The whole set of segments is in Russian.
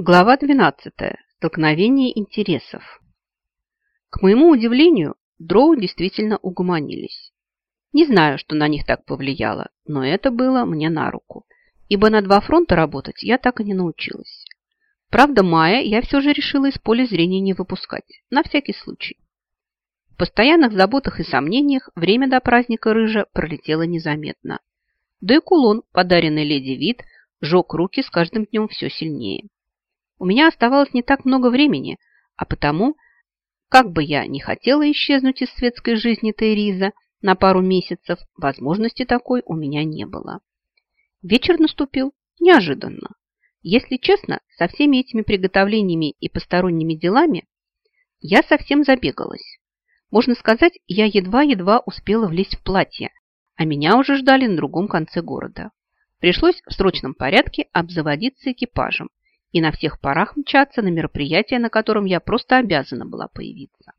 Глава 12. Столкновение интересов. К моему удивлению, дроу действительно угомонились. Не знаю, что на них так повлияло, но это было мне на руку, ибо на два фронта работать я так и не научилась. Правда, Майя я все же решила из поля зрения не выпускать, на всякий случай. В постоянных заботах и сомнениях время до праздника рыжа пролетело незаметно. Да и кулон, подаренный леди Вид, жег руки с каждым днем все сильнее. У меня оставалось не так много времени, а потому, как бы я ни хотела исчезнуть из светской жизни Тейриза на пару месяцев, возможности такой у меня не было. Вечер наступил неожиданно. Если честно, со всеми этими приготовлениями и посторонними делами я совсем забегалась. Можно сказать, я едва-едва успела влезть в платье, а меня уже ждали на другом конце города. Пришлось в срочном порядке обзаводиться экипажем и на всех парах мчаться на мероприятие, на котором я просто обязана была появиться.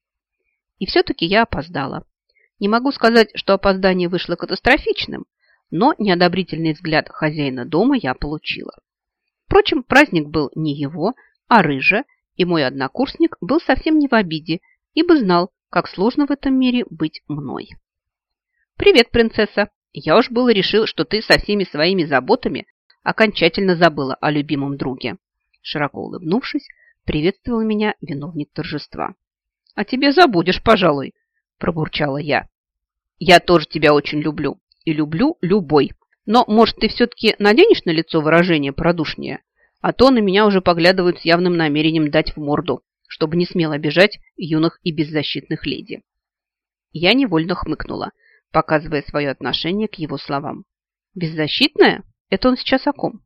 И все-таки я опоздала. Не могу сказать, что опоздание вышло катастрофичным, но неодобрительный взгляд хозяина дома я получила. Впрочем, праздник был не его, а рыжа, и мой однокурсник был совсем не в обиде, ибо знал, как сложно в этом мире быть мной. «Привет, принцесса! Я уж было решил, что ты со всеми своими заботами окончательно забыла о любимом друге. Широко улыбнувшись, приветствовал меня виновник торжества. «А тебе забудешь, пожалуй», – пробурчала я. «Я тоже тебя очень люблю. И люблю любой. Но, может, ты все-таки наденешь на лицо выражение продушнее? А то на меня уже поглядывают с явным намерением дать в морду, чтобы не смело обижать юных и беззащитных леди». Я невольно хмыкнула, показывая свое отношение к его словам. «Беззащитная? Это он сейчас о ком?»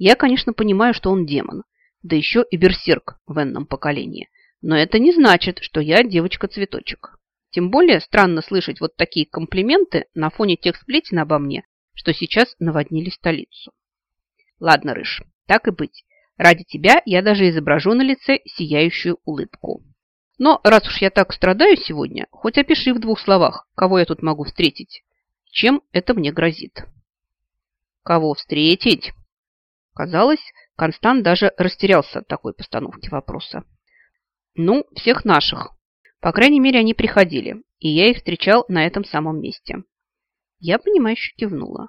Я, конечно, понимаю, что он демон, да еще и берсерк в энном поколении. Но это не значит, что я девочка-цветочек. Тем более странно слышать вот такие комплименты на фоне тех сплетен обо мне, что сейчас наводнили столицу. Ладно, Рыж, так и быть. Ради тебя я даже изображу на лице сияющую улыбку. Но раз уж я так страдаю сегодня, хоть опиши в двух словах, кого я тут могу встретить. Чем это мне грозит? Кого встретить? Казалось, Констант даже растерялся от такой постановки вопроса. Ну, всех наших. По крайней мере, они приходили, и я их встречал на этом самом месте. Я, понимающе кивнула.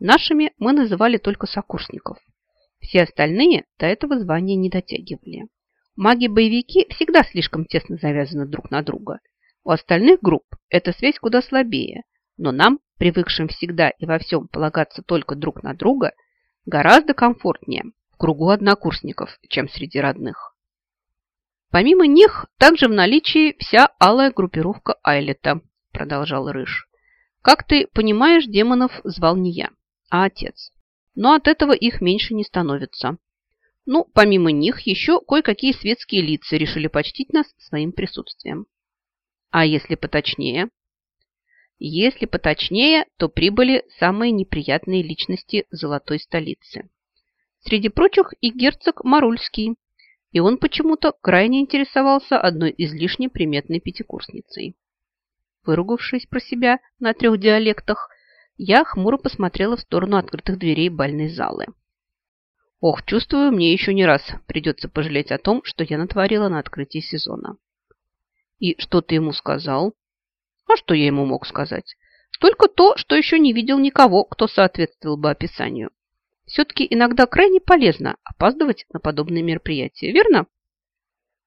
Нашими мы называли только сокурсников. Все остальные до этого звания не дотягивали. Маги-боевики всегда слишком тесно завязаны друг на друга. У остальных групп эта связь куда слабее, но нам, привыкшим всегда и во всем полагаться только друг на друга, Гораздо комфортнее в кругу однокурсников, чем среди родных. Помимо них, также в наличии вся алая группировка Айлета, продолжал Рыж. Как ты понимаешь, демонов звал не я, а отец. Но от этого их меньше не становится. Ну, помимо них, еще кое-какие светские лица решили почтить нас своим присутствием. А если поточнее? Если поточнее, то прибыли самые неприятные личности золотой столицы. Среди прочих и герцог Марульский, и он почему-то крайне интересовался одной излишне приметной пятикурсницей. Выругавшись про себя на трех диалектах, я хмуро посмотрела в сторону открытых дверей бальной залы. Ох, чувствую, мне еще не раз придется пожалеть о том, что я натворила на открытии сезона. И что ты ему сказал? А что я ему мог сказать? Только то, что еще не видел никого, кто соответствовал бы описанию. Все-таки иногда крайне полезно опаздывать на подобные мероприятия, верно?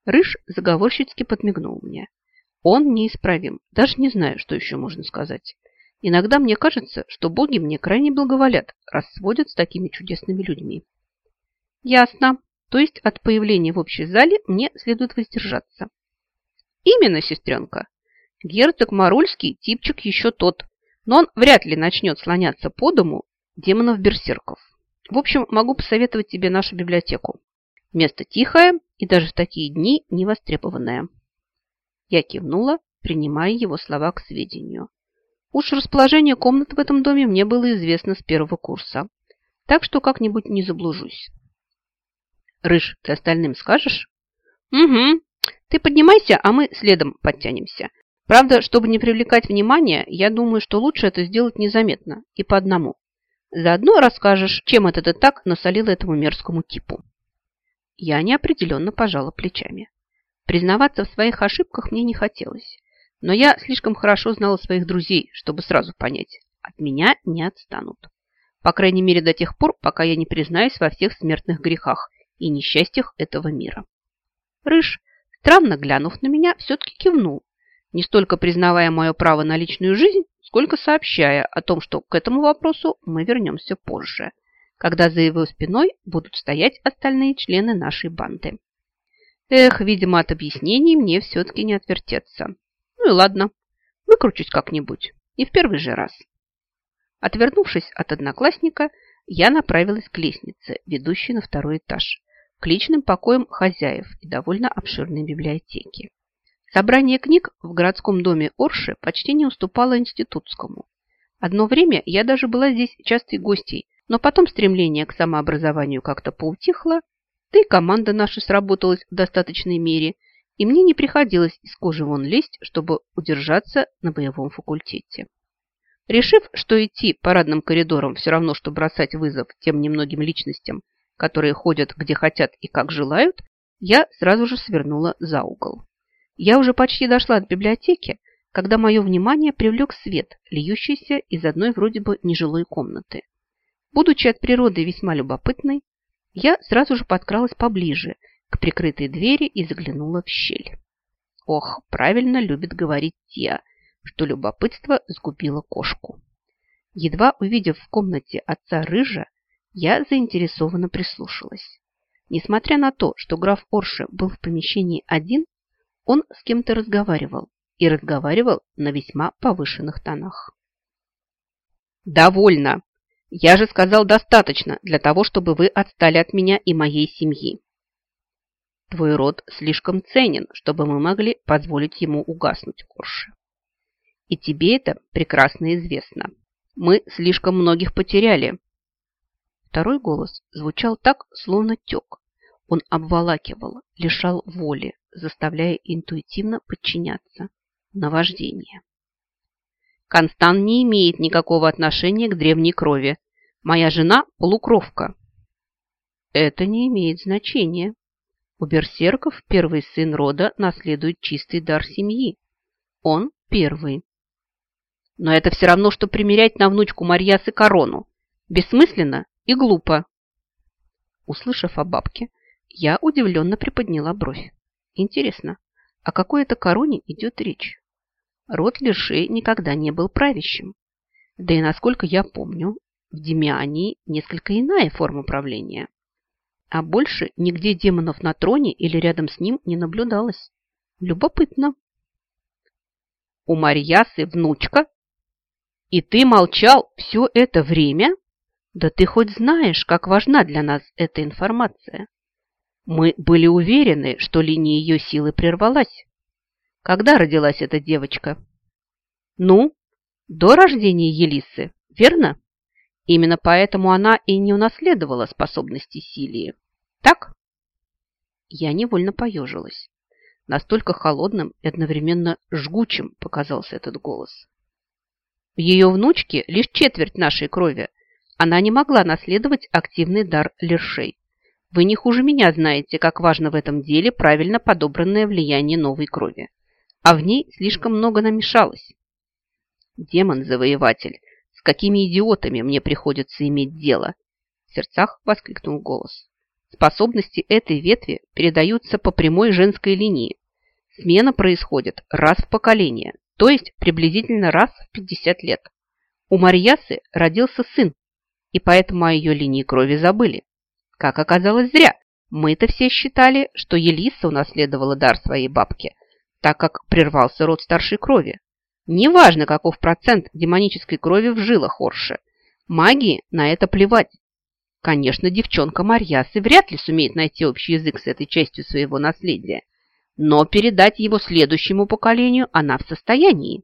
Рыж заговорщицки подмигнул мне. Он неисправим. Даже не знаю, что еще можно сказать. Иногда мне кажется, что боги мне крайне благоволят, раз сводят с такими чудесными людьми. Ясно. То есть от появления в общей зале мне следует воздержаться. Именно, сестренка. Герцог Марульский типчик еще тот, но он вряд ли начнет слоняться по дому демонов-берсерков. В общем, могу посоветовать тебе нашу библиотеку. Место тихое и даже в такие дни невостребованное. Я кивнула, принимая его слова к сведению. Уж расположение комнат в этом доме мне было известно с первого курса, так что как-нибудь не заблужусь. Рыж, ты остальным скажешь? Угу. Ты поднимайся, а мы следом подтянемся. Правда, чтобы не привлекать внимания, я думаю, что лучше это сделать незаметно и по одному. Заодно расскажешь, чем это ты так насолил этому мерзкому типу. Я неопределенно пожала плечами. Признаваться в своих ошибках мне не хотелось. Но я слишком хорошо знала своих друзей, чтобы сразу понять, от меня не отстанут. По крайней мере, до тех пор, пока я не признаюсь во всех смертных грехах и несчастьях этого мира. Рыж, странно глянув на меня, все-таки кивнул, не столько признавая мое право на личную жизнь, сколько сообщая о том, что к этому вопросу мы вернемся позже, когда за его спиной будут стоять остальные члены нашей банды. Эх, видимо, от объяснений мне все-таки не отвертеться. Ну и ладно, выкручусь как-нибудь, и в первый же раз. Отвернувшись от одноклассника, я направилась к лестнице, ведущей на второй этаж, к личным покоям хозяев и довольно обширной библиотеке. Собрание книг в городском доме Орши почти не уступало институтскому. Одно время я даже была здесь частой гостьей, но потом стремление к самообразованию как-то поутихло, да и команда наша сработалась в достаточной мере, и мне не приходилось из кожи вон лезть, чтобы удержаться на боевом факультете. Решив, что идти парадным коридором все равно, что бросать вызов тем немногим личностям, которые ходят где хотят и как желают, я сразу же свернула за угол. Я уже почти дошла от библиотеки, когда мое внимание привлек свет, льющийся из одной вроде бы нежилой комнаты. Будучи от природы весьма любопытной, я сразу же подкралась поближе к прикрытой двери и заглянула в щель. Ох, правильно любит говорить те – что любопытство сгубило кошку. Едва увидев в комнате отца Рыжа, я заинтересованно прислушалась. Несмотря на то, что граф Орше был в помещении один, он с кем-то разговаривал и разговаривал на весьма повышенных тонах. «Довольно! Я же сказал достаточно для того, чтобы вы отстали от меня и моей семьи. Твой род слишком ценен, чтобы мы могли позволить ему угаснуть, Орше. И тебе это прекрасно известно. Мы слишком многих потеряли. Второй голос звучал так, словно тек. Он обволакивал, лишал воли, заставляя интуитивно подчиняться. Наваждение. Констан не имеет никакого отношения к древней крови. Моя жена – полукровка. Это не имеет значения. У берсерков первый сын рода наследует чистый дар семьи. Он первый. Но это все равно, что примерять на внучку Марьясы корону. Бессмысленно и глупо. Услышав о бабке, я удивленно приподняла бровь. Интересно, о какой это короне идет речь? Род Лершей никогда не был правящим. Да и, насколько я помню, в Демиании несколько иная форма правления. А больше нигде демонов на троне или рядом с ним не наблюдалось. Любопытно. У Марьясы внучка и ты молчал все это время? Да ты хоть знаешь, как важна для нас эта информация. Мы были уверены, что линия ее силы прервалась. Когда родилась эта девочка? Ну, до рождения Елисы, верно? Именно поэтому она и не унаследовала способности Силии. Так? Я невольно поежилась. Настолько холодным и одновременно жгучим показался этот голос. Ее внучке лишь четверть нашей крови. Она не могла наследовать активный дар лершей. Вы не хуже меня знаете, как важно в этом деле правильно подобранное влияние новой крови. А в ней слишком много намешалось. Демон-завоеватель, с какими идиотами мне приходится иметь дело? В сердцах воскликнул голос. Способности этой ветви передаются по прямой женской линии. Смена происходит раз в поколение, то есть приблизительно раз в 50 лет. У Марьясы родился сын, и поэтому о ее линии крови забыли. Как оказалось, зря. Мы-то все считали, что Елиса унаследовала дар своей бабки, так как прервался род старшей крови. Неважно, каков процент демонической крови в жилах Орши. Магии на это плевать. Конечно, девчонка Марьясы вряд ли сумеет найти общий язык с этой частью своего наследия но передать его следующему поколению она в состоянии.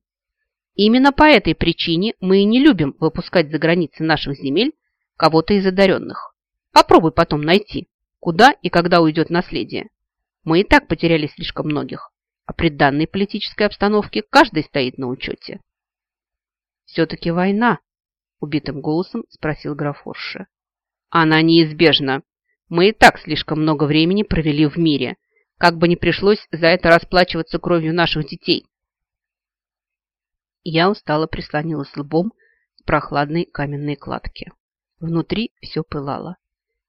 Именно по этой причине мы и не любим выпускать за границы наших земель кого-то из одаренных. Попробуй потом найти, куда и когда уйдет наследие. Мы и так потеряли слишком многих, а при данной политической обстановке каждый стоит на учете. «Все-таки война?» – убитым голосом спросил граф Орше. «Она неизбежна. Мы и так слишком много времени провели в мире, как бы не пришлось за это расплачиваться кровью наших детей. Я устало прислонилась лбом к прохладной каменной кладке. Внутри все пылало.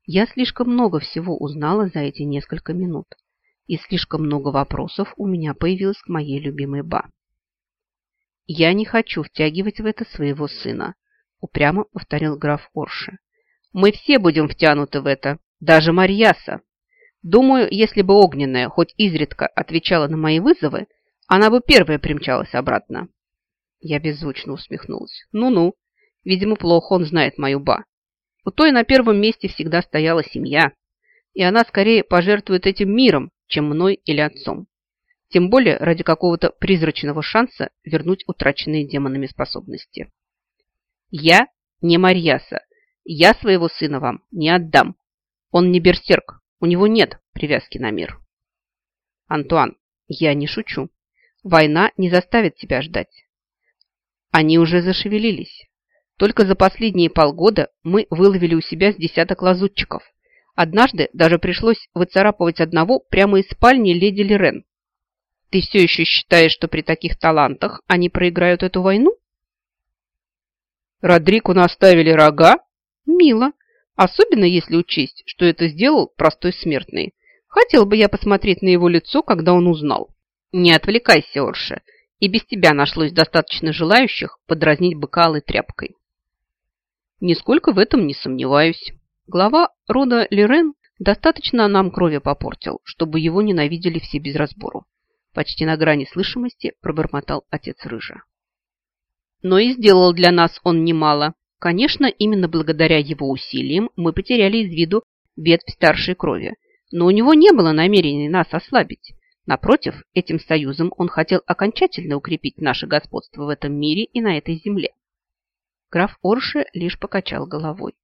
Я слишком много всего узнала за эти несколько минут, и слишком много вопросов у меня появилось к моей любимой Ба. «Я не хочу втягивать в это своего сына», – упрямо повторил граф Орше. «Мы все будем втянуты в это, даже Марьяса. Думаю, если бы Огненная хоть изредка отвечала на мои вызовы, она бы первая примчалась обратно». Я беззвучно усмехнулась. «Ну-ну, видимо, плохо он знает мою Ба. У той на первом месте всегда стояла семья, и она скорее пожертвует этим миром, чем мной или отцом. Тем более ради какого-то призрачного шанса вернуть утраченные демонами способности. Я не Марьяса. Я своего сына вам не отдам. Он не берсерк. У него нет привязки на мир. Антуан, я не шучу. Война не заставит тебя ждать. Они уже зашевелились. Только за последние полгода мы выловили у себя с десяток лазутчиков. Однажды даже пришлось выцарапывать одного прямо из спальни леди Лирен. Ты все еще считаешь, что при таких талантах они проиграют эту войну? Родрику наставили рога? Мило. Особенно если учесть, что это сделал простой смертный. Хотел бы я посмотреть на его лицо, когда он узнал. Не отвлекайся, Орше. И без тебя нашлось достаточно желающих подразнить быкалой тряпкой. Нисколько в этом не сомневаюсь. Глава рода Лирен достаточно нам крови попортил, чтобы его ненавидели все без разбору. Почти на грани слышимости пробормотал отец Рыжа. Но и сделал для нас он немало. Конечно, именно благодаря его усилиям мы потеряли из виду ветвь старшей крови. Но у него не было намерений нас ослабить. Напротив, этим союзом он хотел окончательно укрепить наше господство в этом мире и на этой земле. Граф Орше лишь покачал головой.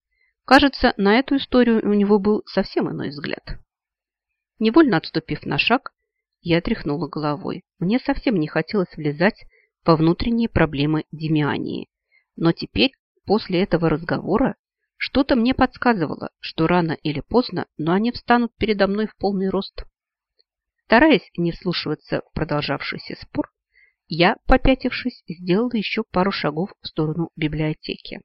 Кажется, на эту историю у него был совсем иной взгляд. Невольно отступив на шаг, я тряхнула головой. Мне совсем не хотелось влезать во внутренние проблемы Демиании. Но теперь, после этого разговора, что-то мне подсказывало, что рано или поздно, но они встанут передо мной в полный рост. Стараясь не вслушиваться в продолжавшийся спор, я, попятившись, сделала еще пару шагов в сторону библиотеки.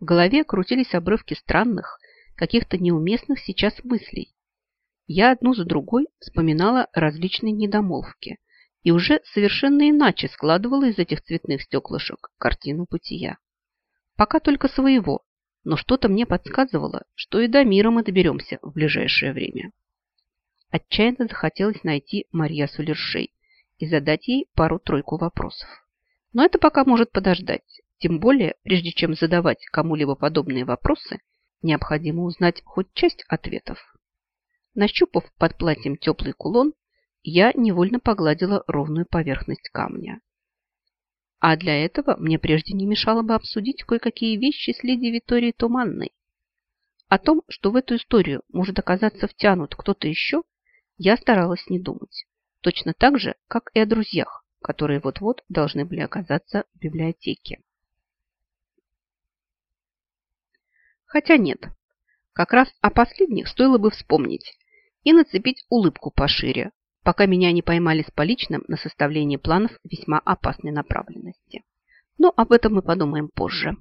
В голове крутились обрывки странных, каких-то неуместных сейчас мыслей. Я одну за другой вспоминала различные недомолвки и уже совершенно иначе складывала из этих цветных стеклышек картину бытия. Пока только своего, но что-то мне подсказывало, что и до мира мы доберемся в ближайшее время. Отчаянно захотелось найти Марья Сулершей и задать ей пару-тройку вопросов. Но это пока может подождать. Тем более, прежде чем задавать кому-либо подобные вопросы, необходимо узнать хоть часть ответов. Нащупав под платьем теплый кулон, я невольно погладила ровную поверхность камня. А для этого мне прежде не мешало бы обсудить кое-какие вещи с леди Виторией Туманной. О том, что в эту историю может оказаться втянут кто-то еще, я старалась не думать. Точно так же, как и о друзьях, которые вот-вот должны были оказаться в библиотеке. Хотя нет, как раз о последних стоило бы вспомнить и нацепить улыбку пошире, пока меня не поймали с поличным на составление планов весьма опасной направленности. Но об этом мы подумаем позже.